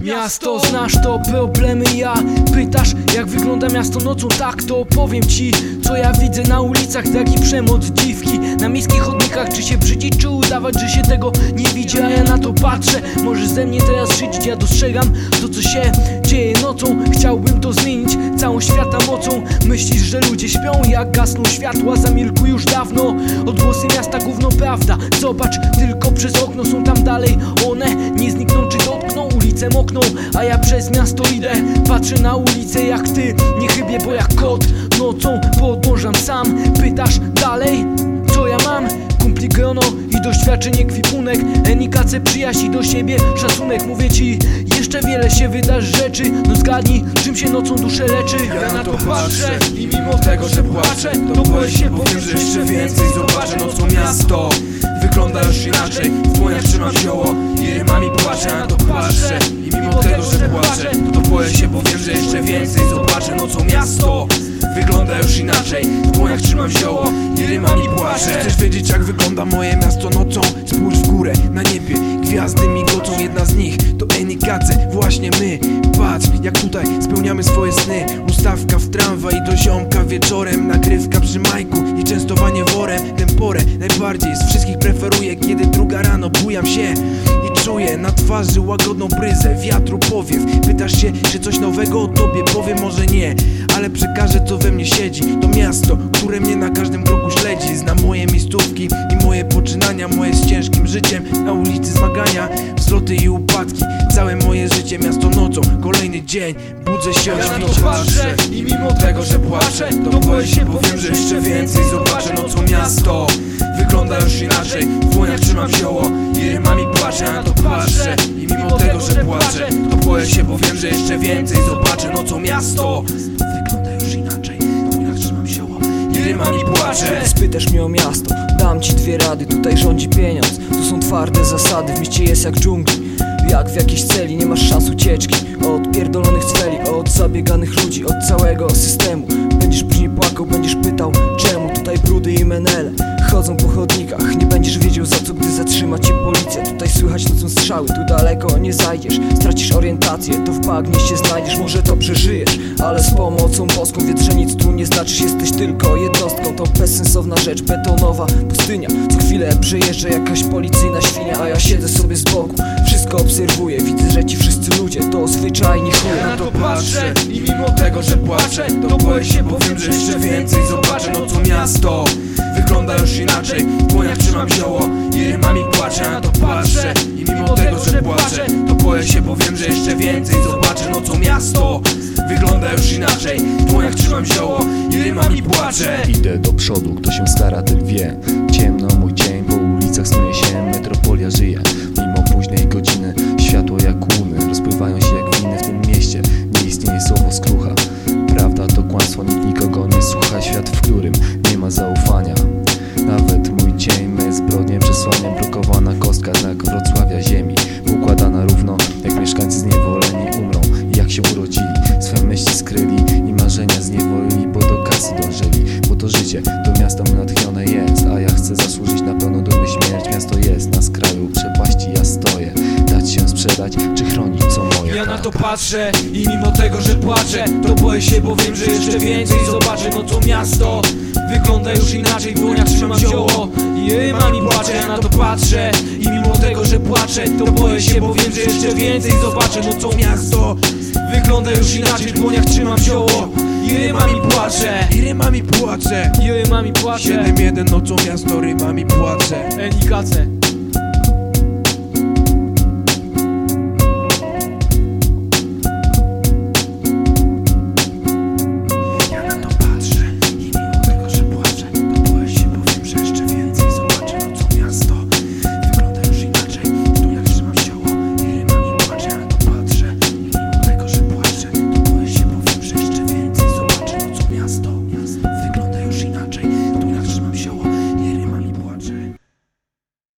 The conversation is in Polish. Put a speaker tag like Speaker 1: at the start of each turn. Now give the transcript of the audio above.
Speaker 1: Miasto, znasz to, problemy ja Pytasz jak wygląda miasto nocą Tak to powiem ci, co ja widzę na ulicach Taki przemoc, dziwki. Na miejskich chodnikach, czy się brzydzić, czy udawać, że się tego nie widzi. A ja na to patrzę, może ze mnie teraz szydzić Ja dostrzegam to co się dzieje nocą. Chciałbym to zmienić całą świata mocą. Myślisz, że ludzie śpią jak gasną światła. Zamilkły już dawno Odgłosy miasta gówno prawda. Zobacz tylko przez okno są tam dalej A ja przez miasto idę. Patrzę na ulicę jak ty Nie chybię bo jak kot Nocą podążam sam. Pytasz dalej co ja mam? Kumpli grono i doświadczenie kwipunek. Enikace przyjaźń do siebie szacunek. Mówię ci, jeszcze wiele się wydarzy rzeczy. No zgadnij, czym się nocą duszę leczy.
Speaker 2: Ja na to patrzę i mimo tego, że płaczę To boję się, powiem, że jeszcze więcej zobaczę Nocą miasto wygląda już inaczej. W dłoniach trzymam zioło i rymami płaczę na to patrzę i mimo tego, że płaczę To boję się, powiem, że jeszcze więcej zobaczę. Nocą miasto? Wygląda już inaczej. W dłoniach trzymam zioło i rymami płaczę. Chcesz wiedzieć jak wygląda moje miasto? Nocą? Spójrz w górę, na niebie. Gwiazdy migocą, jedna z nich to Enikace Właśnie my, patrz jak tutaj spełniamy swoje sny. Ustawka w tramwaj i do ziomka wieczorem Nagrywka przy majku i częstowanie worem. Temporę najbardziej z wszystkich preferuję Kiedy druga rano bujam się i czuję na twarzy łagodną bryzę Wiatru powiew, pytasz się czy coś nowego o tobie powiem? Może nie Ale przekażę co we mnie siedzi. To miasto, które mnie na każdym kroku śledzi. Zna moje miejscówki i moje poczynania. Moje z ciężkim życiem na ulicy zmagania. Wzloty i upadki, całe moje życie Miasto nocą, kolejny dzień. Budzę się o
Speaker 1: Ja na to
Speaker 2: świcie
Speaker 1: patrzę
Speaker 2: i mimo tego, że płaczę To boję się, powiem, że jeszcze więcej zobaczę. Nocą miasto? Wygląda już inaczej. W dłoniach trzymam zioło i rymami płaczę. Ja na to patrzę i mimo tego, że płaczę To boję się, powiem, że jeszcze więcej zobaczę. Nocą miasto? Wygląda już inaczej. W dłoniach trzymam zioło i rymami płaczę.
Speaker 3: Spytasz mnie o miasto, dam ci dwie rady Tutaj rządzi pieniądz, to są twarde zasady W mieście jest jak dżungli, jak w jakiejś celi Nie masz szans ucieczki zabieganych ludzi, od całego systemu. Będziesz później płakał, będziesz pytał Czemu tutaj brudy i menele Chodzą po chodnikach, nie będziesz wiedział za co Gdy zatrzyma cię policja. Tutaj słychać nocą strzały, tu daleko nie zajdziesz. Stracisz orientację, to w bagnie się znajdziesz. Może to przeżyjesz, ale z pomocą boską Wiedz, że nic tu nie znaczysz, jesteś tylko jednostką To bezsensowna rzecz, betonowa pustynia. Co chwilę przejeżdża jakaś policyjna świnia A ja siedzę sobie z boku, wszystko obserwuję. Widzę, ludzie to zwyczajnie
Speaker 2: Ja na to patrzę i mimo tego, że płaczę To boję się, powiem, że jeszcze więcej zobaczę. Nocą miasto? Wygląda już inaczej. W dłoniach trzymam zioło i rymami płaczę Ja na to patrzę i mimo tego, że płaczę To boję się, powiem, że jeszcze więcej zobaczę. Nocą miasto? Wygląda już inaczej. W dłoniach trzymam zioło i rymami płaczę
Speaker 4: Idę do przodu, kto się stara, ten wie. Ciemno mój dzień, po ulicach snuje się którym nie ma zaufania. Nawet mój dzień my zbrodnię przesłaniem. Blokowana kostka, znak Wrocławia ziemi. Układana równo, jak mieszkańcy zniewoleni umrą. Jak się urodzili, swe myśli skryli I marzenia zniewolili, bo do kasy dążyli. Bo to życie, to miasto natchnione jest. A ja chcę zasłużyć na pełną dumy śmierć. Miasto jest na skraju przepaści, ja stoję. Dać się sprzedać, czy chronić co
Speaker 2: Ja na to patrzę i mimo tego, że płaczę To boję się, bo wiem, że jeszcze więcej zobaczę No to miasto wygląda już inaczej W dłoniach trzymam zioło i rymami płaczę Ja na to patrzę i mimo tego, że płaczę To boję się, bo wiem, że jeszcze więcej zobaczę No to miasto wygląda już inaczej W dłoniach trzymam zioło i rymami płaczę I rymami płaczę
Speaker 1: I rymami płaczę
Speaker 2: 7-1 nocą miasto rymami płaczę
Speaker 1: Enikace